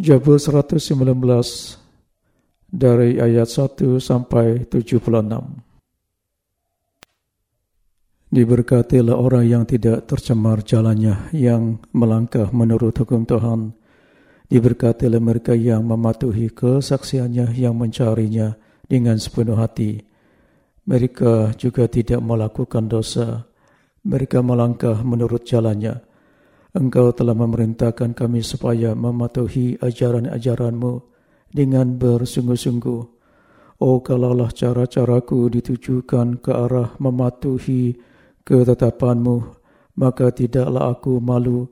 Jabur 119 dari ayat 1 sampai 76. Diberkatilah orang yang tidak tercemar jalannya, yang melangkah menurut hukum Tuhan. Diberkatilah mereka yang mematuhi kesaksiannya, yang mencarinya dengan sepenuh hati. Mereka juga tidak melakukan dosa. Mereka melangkah menurut jalannya. Engkau telah memerintahkan kami supaya mematuhi ajaran-ajaranmu dengan bersungguh-sungguh. Oh, kalaulah cara-caraku ditujukan ke arah mematuhi ketetapanmu, maka tidaklah aku malu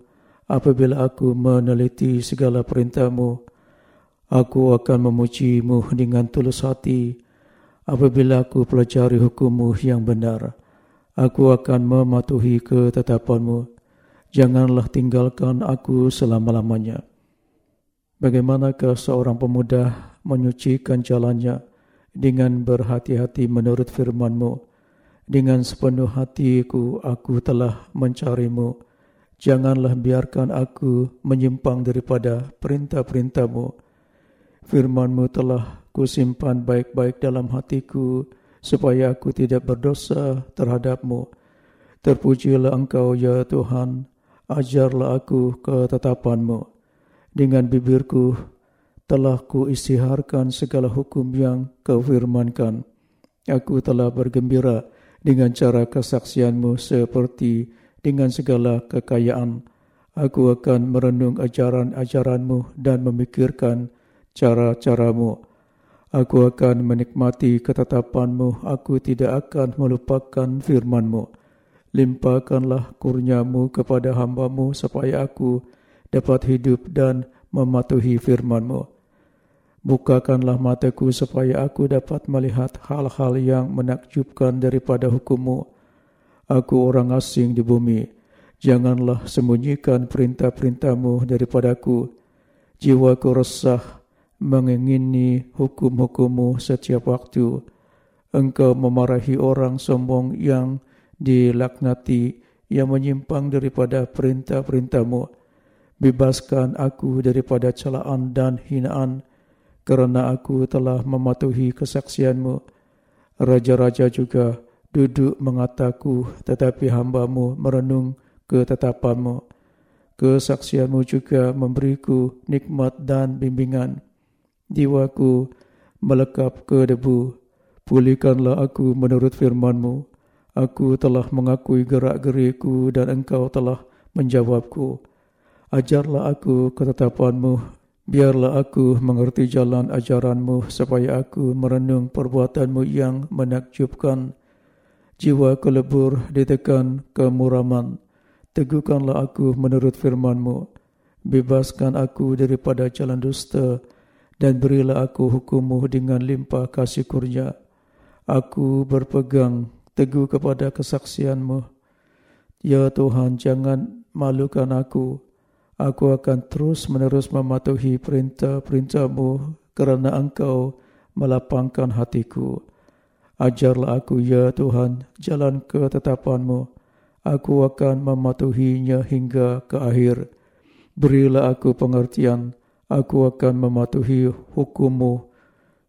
apabila aku meneliti segala perintahmu. Aku akan memujimu dengan tulus hati apabila aku pelajari hukummu yang benar. Aku akan mematuhi ketetapanmu. Janganlah tinggalkan aku selama-lamanya. Bagaimanakah seorang pemuda menyucikan jalannya dengan berhati-hati menurut firmanmu? Dengan sepenuh hatiku aku telah mencarimu. Janganlah biarkan aku menyimpang daripada perintah-perintahmu. Firmanmu telah kusimpan baik-baik dalam hatiku supaya aku tidak berdosa terhadapmu. Terpujilah engkau ya Tuhan, ajarlah aku ketetapanmu. Dengan bibirku telah ku istiharkan segala hukum yang kau firmankan. Aku telah bergembira dengan cara kesaksianmu seperti dengan segala kekayaan. Aku akan merenung ajaran-ajaranmu dan memikirkan cara-caramu. Aku akan menikmati ketetapanmu. Aku tidak akan melupakan firmanmu. Limpahkanlah kurniamu kepada hambamu supaya aku dapat hidup dan mematuhi firmanmu. Bukakanlah mataku supaya aku dapat melihat hal-hal yang menakjubkan daripada hukummu. Aku orang asing di bumi. Janganlah sembunyikan perintah-perintahmu daripadaku. Jiwaku resah mengingini hukum-hukummu setiap waktu. Engkau memarahi orang sombong yang dilaknati yang menyimpang daripada perintah-perintahmu. Bebaskan aku daripada celaan dan hinaan kerana aku telah mematuhi kesaksianmu. Raja-raja juga duduk mengataku tetapi hambamu merenung ketetapanmu. Kesaksianmu juga memberiku nikmat dan bimbingan. Jiwaku melekap ke debu. Pulihkanlah aku menurut firmanmu. Aku telah mengakui gerak-geriku dan engkau telah menjawabku. Ajarlah aku ketetapanmu Biarlah aku mengerti jalan ajaranmu supaya aku merenung perbuatanmu yang menakjubkan. Jiwa kelebur ditekan kemuraman. Teguhkanlah aku menurut firmanmu. Bebaskan aku daripada jalan dusta dan berilah aku hukummu dengan limpah kasih kurnia. Aku berpegang teguh kepada kesaksianmu. Ya Tuhan, jangan malukan aku aku akan terus menerus mematuhi perintah-perintahmu kerana engkau melapangkan hatiku. Ajarlah aku ya Tuhan jalan ketetapanmu. Aku akan mematuhinya hingga ke akhir. Berilah aku pengertian. Aku akan mematuhi hukummu.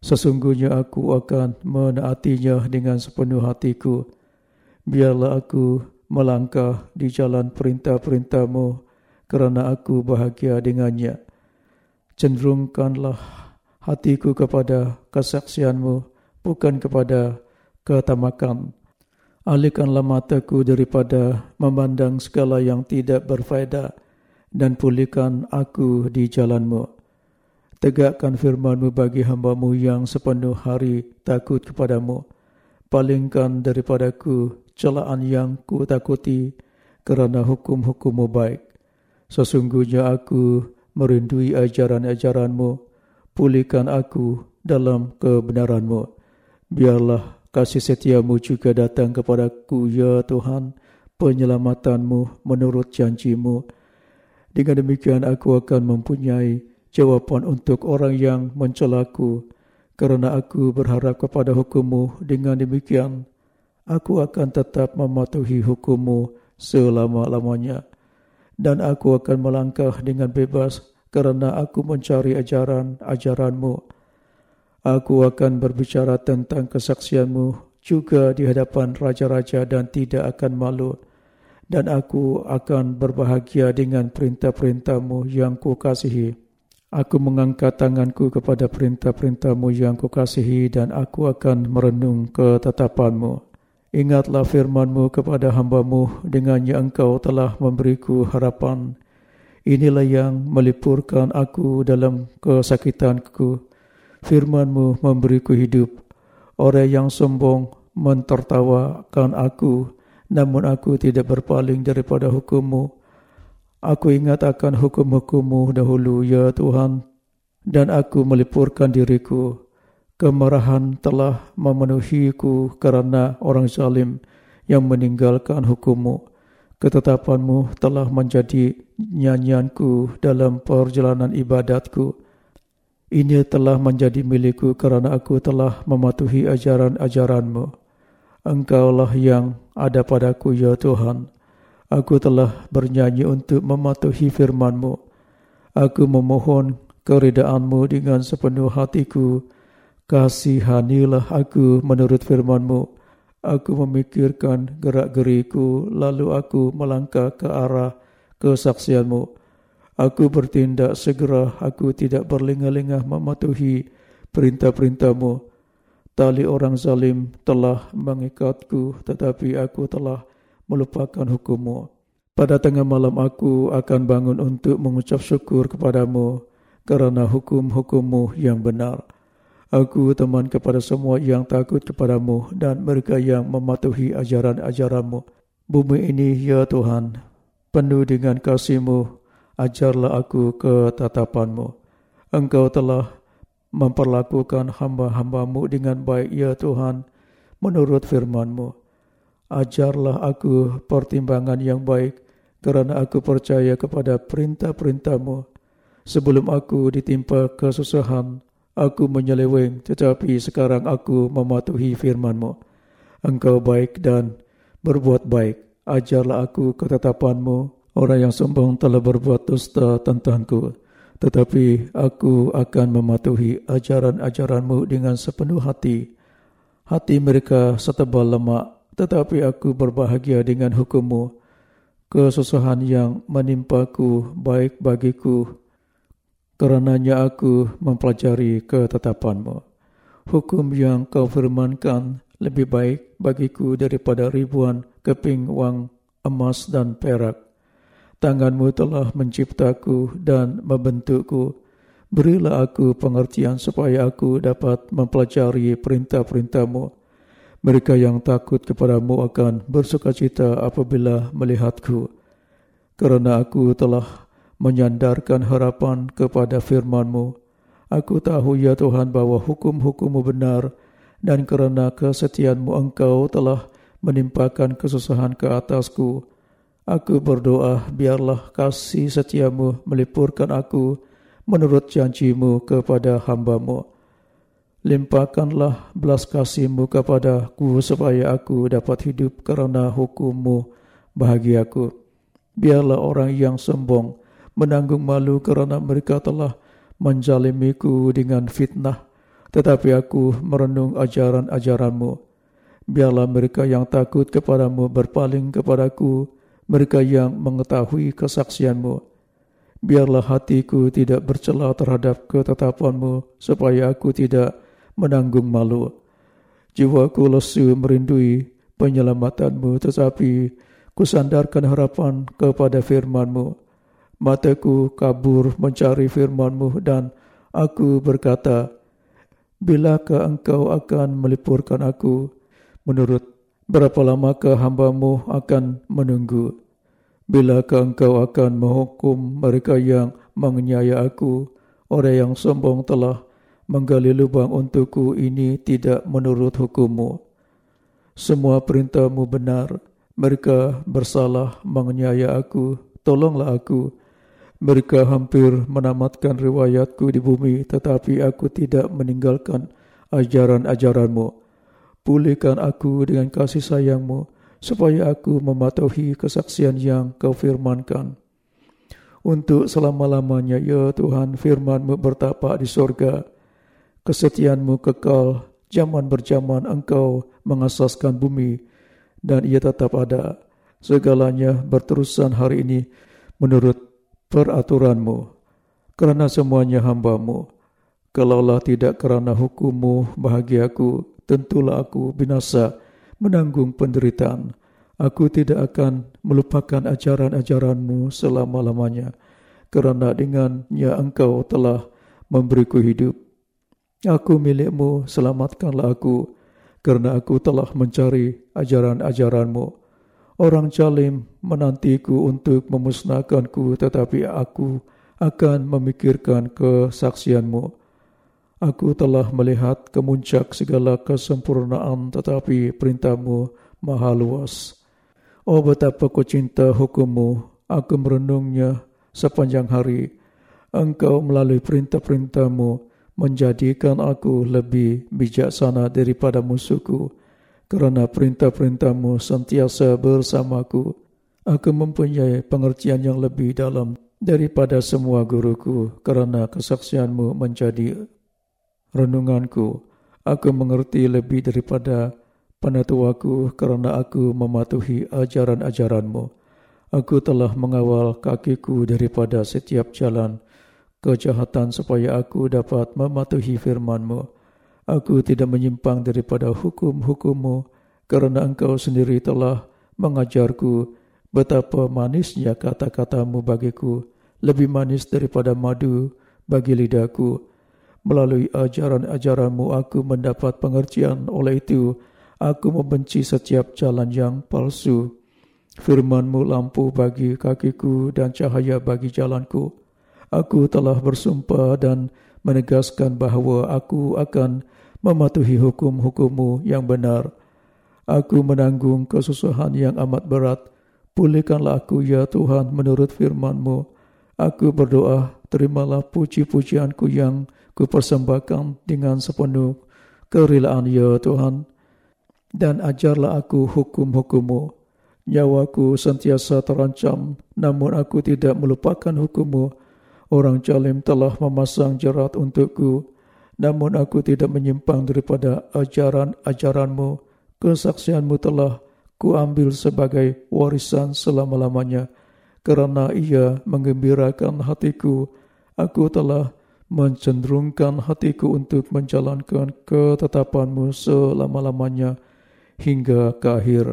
Sesungguhnya aku akan menaatinya dengan sepenuh hatiku. Biarlah aku melangkah di jalan perintah-perintahmu kerana aku bahagia dengannya. Cenderungkanlah hatiku kepada kesaksianmu, bukan kepada ketamakan. Alihkanlah mataku daripada memandang segala yang tidak berfaedah dan pulihkan aku di jalanmu. Tegakkan firmanmu bagi hambamu yang sepenuh hari takut kepadamu. Palingkan daripadaku celaan yang ku takuti kerana hukum-hukummu baik. Sesungguhnya aku merindui ajaran-ajaranmu. Pulihkan aku dalam kebenaranmu. Biarlah kasih setiamu juga datang kepadaku, ya Tuhan, penyelamatanmu menurut janjimu. Dengan demikian aku akan mempunyai jawapan untuk orang yang mencelaku. Kerana aku berharap kepada hukummu dengan demikian, aku akan tetap mematuhi hukummu selama-lamanya dan aku akan melangkah dengan bebas kerana aku mencari ajaran-ajaranmu. Aku akan berbicara tentang kesaksianmu juga di hadapan raja-raja dan tidak akan malu. Dan aku akan berbahagia dengan perintah-perintahmu yang kukasihi. Aku mengangkat tanganku kepada perintah-perintahmu yang kukasihi dan aku akan merenung ketetapanmu. Ingatlah firmanmu kepada hambamu dengannya engkau telah memberiku harapan. Inilah yang melipurkan aku dalam kesakitanku. Firmanmu memberiku hidup. Orang yang sombong mentertawakan aku, namun aku tidak berpaling daripada hukummu. Aku ingat akan hukum-hukummu dahulu, ya Tuhan, dan aku melipurkan diriku. Kemarahan telah memenuhiku kerana orang zalim yang meninggalkan hukummu ketetapanmu telah menjadi nyanyianku dalam perjalanan ibadatku. Ini telah menjadi milikku kerana aku telah mematuhi ajaran-ajaranmu. Engkaulah yang ada padaku, ya Tuhan. Aku telah bernyanyi untuk mematuhi firmanmu. Aku memohon keridaanmu dengan sepenuh hatiku. Kasihanilah aku menurut firmanmu. Aku memikirkan gerak-geriku, lalu aku melangkah ke arah kesaksianmu. Aku bertindak segera, aku tidak berlengah-lengah mematuhi perintah-perintahmu. Tali orang zalim telah mengikatku, tetapi aku telah melupakan hukummu. Pada tengah malam aku akan bangun untuk mengucap syukur kepadamu kerana hukum-hukummu yang benar. Aku teman kepada semua yang takut kepadamu dan mereka yang mematuhi ajaran-ajaranmu. Bumi ini, ya Tuhan, penuh dengan kasihmu, ajarlah aku ke tatapanmu. Engkau telah memperlakukan hamba-hambamu dengan baik, ya Tuhan, menurut firmanmu. Ajarlah aku pertimbangan yang baik kerana aku percaya kepada perintah-perintahmu. Sebelum aku ditimpa kesusahan, Aku menyeleweng tetapi sekarang aku mematuhi firmanmu. Engkau baik dan berbuat baik. Ajarlah aku ketetapanmu. Orang yang sombong telah berbuat dusta tentangku. Tetapi aku akan mematuhi ajaran-ajaranmu dengan sepenuh hati. Hati mereka setebal lemak. Tetapi aku berbahagia dengan hukummu. Kesusahan yang menimpaku baik bagiku Kerananya aku mempelajari ketetapanmu. Hukum yang kau firmankan lebih baik bagiku daripada ribuan keping wang emas dan perak. Tanganmu telah menciptaku dan membentukku. Berilah aku pengertian supaya aku dapat mempelajari perintah-perintahmu. Mereka yang takut kepadamu akan bersuka cita apabila melihatku. Kerana aku telah menyandarkan harapan kepada firman-Mu. Aku tahu ya Tuhan bahwa hukum-hukum-Mu benar dan kerana kesetiaan-Mu Engkau telah menimpakan kesusahan ke atasku. Aku berdoa biarlah kasih setiamu melipurkan aku menurut janjimu kepada hamba-Mu. Limpahkanlah belas kasih-Mu kepadaku supaya aku dapat hidup kerana hukum-Mu bahagiaku. Biarlah orang yang sombong menanggung malu kerana mereka telah menjalimiku dengan fitnah. Tetapi aku merenung ajaran-ajaranmu. Biarlah mereka yang takut kepadamu berpaling kepadaku, mereka yang mengetahui kesaksianmu. Biarlah hatiku tidak bercela terhadap ketetapanmu, supaya aku tidak menanggung malu. Jiwaku lesu merindui penyelamatanmu, tetapi kusandarkan harapan kepada firmanmu. Mataku kabur mencari firmanmu dan aku berkata, Bilakah engkau akan melipurkan aku? Menurut berapa lamakah hambamu akan menunggu? Bilakah engkau akan menghukum mereka yang mengenyaya aku? Orang yang sombong telah menggali lubang untukku ini tidak menurut hukummu. Semua perintahmu benar. Mereka bersalah mengenyaya aku. Tolonglah aku. Mereka hampir menamatkan riwayatku di bumi tetapi aku tidak meninggalkan ajaran-ajaranmu. Pulihkan aku dengan kasih sayangmu supaya aku mematuhi kesaksian yang kau firmankan. untuk selama-lamanya, ya Tuhan, firman-Mu bertapak di sorga. Kesetiaan-Mu kekal, zaman berjaman Engkau mengasaskan bumi, dan ia tetap ada. Segalanya berterusan hari ini menurut peraturan-Mu. Kerana semuanya hamba-Mu. Kalaulah tidak kerana hukum-Mu bahagiaku, tentulah aku binasa menanggung penderitaan. Aku tidak akan melupakan ajaran-ajaranmu selama-lamanya kerana dengannya engkau telah memberiku hidup. Aku milikmu, selamatkanlah aku kerana aku telah mencari ajaran-ajaranmu. Orang jalim menantiku untuk memusnahkanku tetapi aku akan memikirkan kesaksianmu. Aku telah melihat kemuncak segala kesempurnaan tetapi perintahmu maha luas. Oh betapa ku cinta hukummu, aku merenungnya sepanjang hari. Engkau melalui perintah-perintahmu menjadikan aku lebih bijaksana daripada musuhku. Kerana perintah-perintahmu sentiasa bersamaku, aku mempunyai pengertian yang lebih dalam daripada semua guruku kerana kesaksianmu menjadi renunganku. Aku mengerti lebih daripada penatuaku kerana aku mematuhi ajaran-ajaranmu. Aku telah mengawal kakiku daripada setiap jalan kejahatan supaya aku dapat mematuhi firmanmu. Aku tidak menyimpang daripada hukum-hukummu kerana engkau sendiri telah mengajarku betapa manisnya kata-katamu bagiku, lebih manis daripada madu bagi lidahku. Melalui ajaran-ajaranmu aku mendapat pengertian oleh itu aku membenci setiap jalan yang palsu. Firmanmu lampu bagi kakiku dan cahaya bagi jalanku. Aku telah bersumpah dan menegaskan bahawa aku akan mematuhi hukum-hukummu yang benar. Aku menanggung kesusahan yang amat berat. Pulihkanlah aku ya Tuhan menurut firmanmu. Aku berdoa, terimalah puji-pujianku yang kupersembahkan dengan sepenuh kerelaan ya Tuhan dan ajarlah aku hukum-hukummu. Nyawaku sentiasa terancam, namun aku tidak melupakan hukummu. Orang jalim telah memasang jerat untukku, namun aku tidak menyimpang daripada ajaran-ajaranmu. Kesaksianmu telah kuambil sebagai warisan selama-lamanya. Kerana ia mengembirakan hatiku, aku telah mencenderungkan hatiku untuk menjalankan ketetapanmu selama-lamanya hingga ke akhir.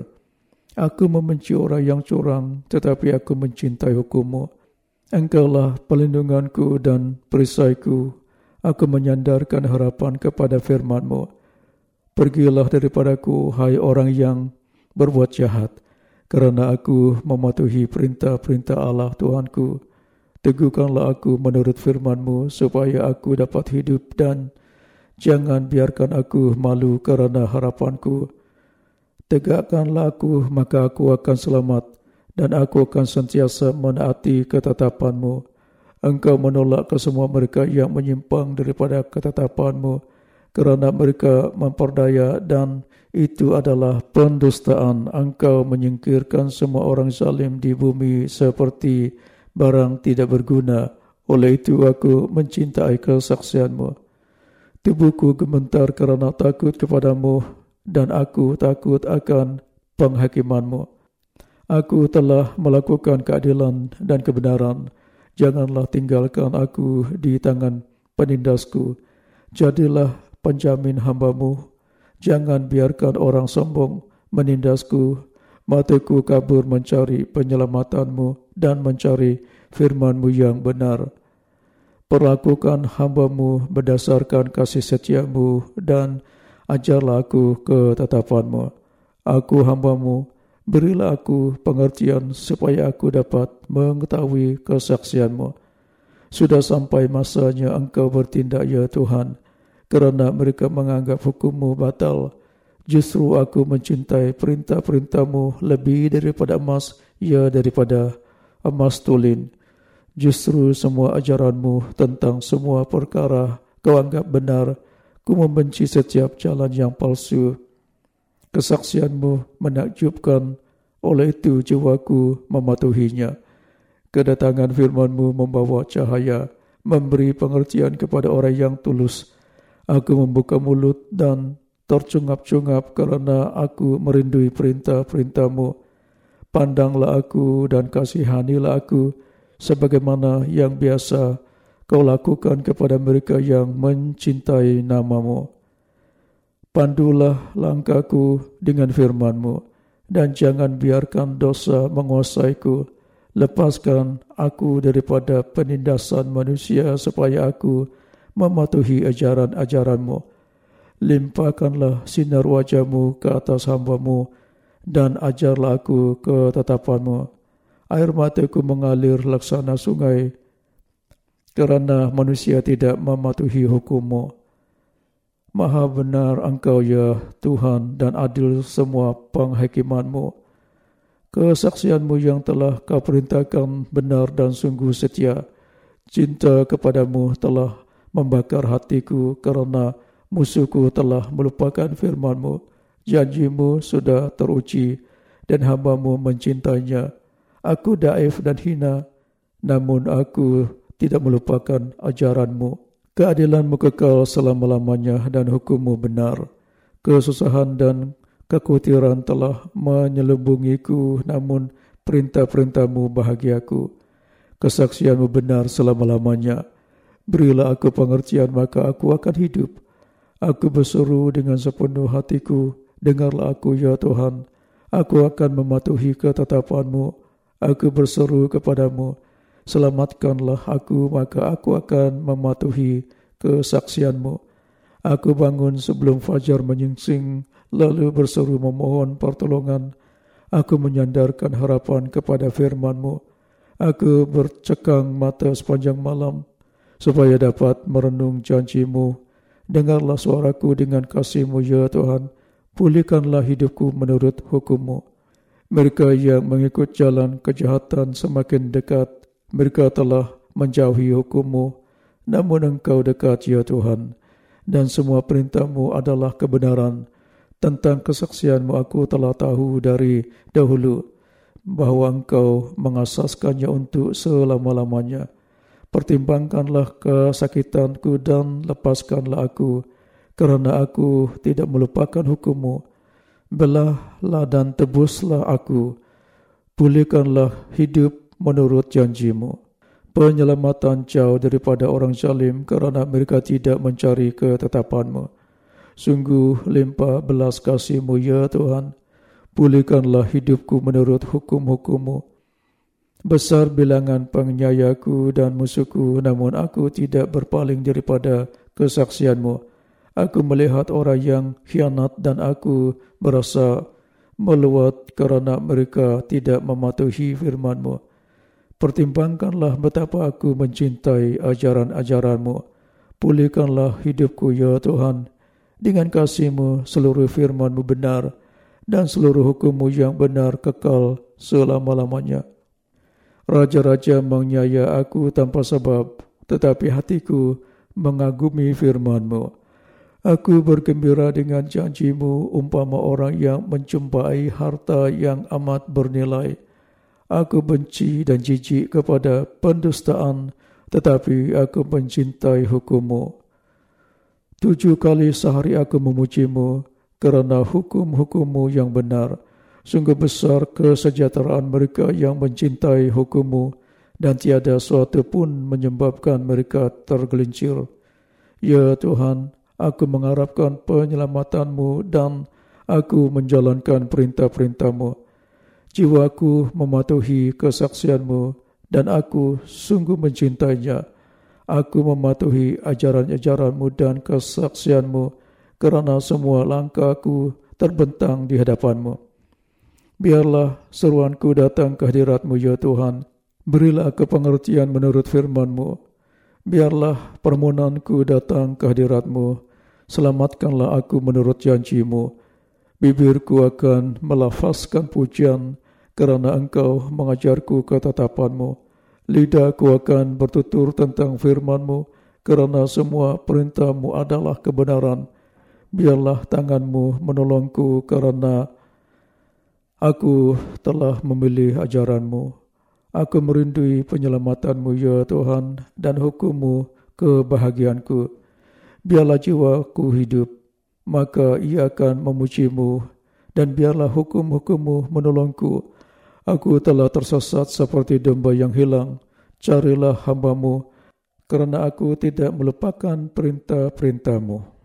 Aku membenci orang yang curang, tetapi aku mencintai hukummu. Engkaulah pelindunganku dan perisaiku. Aku menyandarkan harapan kepada firmanmu. Pergilah daripadaku, hai orang yang berbuat jahat, kerana aku mematuhi perintah-perintah Allah Tuhanku. Teguhkanlah aku menurut firmanmu supaya aku dapat hidup dan jangan biarkan aku malu kerana harapanku. Tegakkanlah aku, maka aku akan selamat dan aku akan sentiasa menaati ketetapanmu. Engkau menolak kesemua mereka yang menyimpang daripada ketetapanmu kerana mereka memperdaya dan itu adalah pendustaan. Engkau menyingkirkan semua orang zalim di bumi seperti barang tidak berguna. Oleh itu aku mencintai kesaksianmu. Tubuhku gementar kerana takut kepadamu dan aku takut akan penghakimanmu. Aku telah melakukan keadilan dan kebenaran. Janganlah tinggalkan aku di tangan penindasku. Jadilah penjamin hambamu. Jangan biarkan orang sombong menindasku. Mataku kabur mencari penyelamatanmu dan mencari firmanmu yang benar. Perlakukan hambamu berdasarkan kasih setiamu dan ajarlah aku ketetapanmu. Aku hambamu, berilah aku pengertian supaya aku dapat mengetahui kesaksianmu. Sudah sampai masanya engkau bertindak ya Tuhan, kerana mereka menganggap hukummu batal. Justru aku mencintai perintah-perintahmu lebih daripada emas, ya daripada emas tulin. Justru semua ajaranmu tentang semua perkara kau anggap benar. Ku membenci setiap jalan yang palsu. Kesaksianmu menakjubkan oleh itu jiwaku mematuhinya. Kedatangan firmanmu membawa cahaya, memberi pengertian kepada orang yang tulus. Aku membuka mulut dan tercungap-cungap kerana aku merindui perintah-perintahmu. Pandanglah aku dan kasihanilah aku sebagaimana yang biasa kau lakukan kepada mereka yang mencintai namamu. Pandulah langkahku dengan firmanmu dan jangan biarkan dosa menguasaiku. Lepaskan aku daripada penindasan manusia supaya aku mematuhi ajaran-ajaranmu. Limpahkanlah sinar wajahmu ke atas hambamu dan ajarlah aku ketetapanmu. Air mataku mengalir laksana sungai kerana manusia tidak mematuhi hukummu. Maha benar engkau ya Tuhan dan adil semua penghakimanmu kesaksianmu yang telah kau perintahkan benar dan sungguh setia. Cinta kepadamu telah membakar hatiku kerana musuhku telah melupakan firmanmu. Janjimu sudah teruji dan hambamu mencintainya. Aku daif dan hina, namun aku tidak melupakan ajaranmu. Keadilanmu kekal selama-lamanya dan hukummu benar. Kesusahan dan kekhawatiran telah menyelubungiku namun perintah-perintahmu bahagiaku. Kesaksianmu benar selama-lamanya. Berilah aku pengertian maka aku akan hidup. Aku berseru dengan sepenuh hatiku. Dengarlah aku ya Tuhan. Aku akan mematuhi ketetapanmu. Aku berseru kepadamu. Selamatkanlah aku maka aku akan mematuhi kesaksianmu. Aku bangun sebelum fajar menyingsing lalu berseru memohon pertolongan. Aku menyandarkan harapan kepada firman-Mu. Aku bercekang mata sepanjang malam supaya dapat merenung janji-Mu. Dengarlah suaraku dengan kasih-Mu, ya Tuhan. Pulihkanlah hidupku menurut hukum-Mu. Mereka yang mengikut jalan kejahatan semakin dekat. Mereka telah menjauhi hukum-Mu. Namun Engkau dekat, ya Tuhan. Dan semua perintah-Mu adalah kebenaran. Tentang kesaksianmu aku telah tahu dari dahulu bahawa engkau mengasaskannya untuk selama-lamanya. Pertimbangkanlah kesakitanku dan lepaskanlah aku kerana aku tidak melupakan hukummu. Belahlah dan tebuslah aku. Pulihkanlah hidup menurut janjimu. Penyelamatan jauh daripada orang zalim kerana mereka tidak mencari ketetapanmu. Sungguh limpah belas kasihmu ya Tuhan. Pulihkanlah hidupku menurut hukum-hukummu. Besar bilangan penyayaku dan musuhku, namun aku tidak berpaling daripada kesaksianmu. Aku melihat orang yang khianat dan aku berasa meluat kerana mereka tidak mematuhi firmanmu. Pertimbangkanlah betapa aku mencintai ajaran-ajaranmu. Pulihkanlah hidupku ya Tuhan dengan kasihmu seluruh firmanmu benar dan seluruh hukummu yang benar kekal selama-lamanya. Raja-raja mengyaya aku tanpa sebab, tetapi hatiku mengagumi firmanmu. Aku bergembira dengan janjimu umpama orang yang menjumpai harta yang amat bernilai. Aku benci dan jijik kepada pendustaan, tetapi aku mencintai hukummu. Tujuh kali sehari aku memujimu kerana hukum-hukummu yang benar. Sungguh besar kesejahteraan mereka yang mencintai hukummu dan tiada suatu pun menyebabkan mereka tergelincir. Ya Tuhan, aku mengharapkan penyelamatanmu dan aku menjalankan perintah-perintahmu. Jiwaku mematuhi kesaksianmu dan aku sungguh mencintainya. Aku mematuhi ajaran-ajaranmu dan kesaksianmu kerana semua langkahku terbentang di hadapanmu. Biarlah seruanku datang ke hadiratmu, ya Tuhan. Berilah kepengertian menurut firmanmu. Biarlah permohonanku datang ke hadiratmu. Selamatkanlah aku menurut janjimu. Bibirku akan melafazkan pujian kerana engkau mengajarku ketetapanmu. Lidahku akan bertutur tentang firmanmu kerana semua perintahmu adalah kebenaran. Biarlah tanganmu menolongku kerana aku telah memilih ajaranmu. Aku merindui penyelamatanmu ya Tuhan dan hukummu kebahagiaanku. Biarlah jiwaku hidup, maka ia akan memujimu dan biarlah hukum-hukummu menolongku. Aku telah tersesat seperti domba yang hilang. Carilah hambamu kerana aku tidak melupakan perintah-perintahmu.